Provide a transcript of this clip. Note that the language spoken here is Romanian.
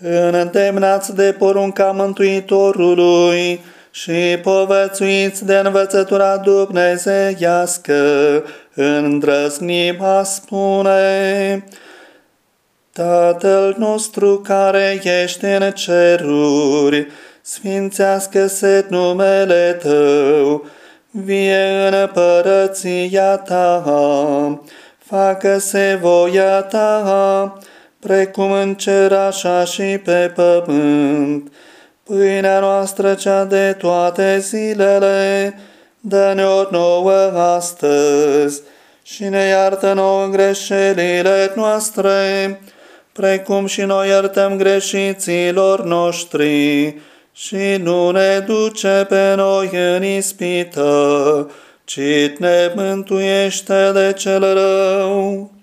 îndemnați de porunca Mântuitorului și povățuiți de învățătura dumnezeiască, îndrăznim a spune, Tatăl nostru care ești în ceruri, sfințească-se numele Tău, vie în părăția Ta, facă-se voia Ta, precum în cer așa și pe pământ. Pâinea noastră cea de toate zilele, dă-ne-o nouă astăzi și ne iartă nouă greșelile noastre, precum și noi iertăm greșiților noștri și nu ne duce pe noi în ispită, ci ne mântuiește de cel rău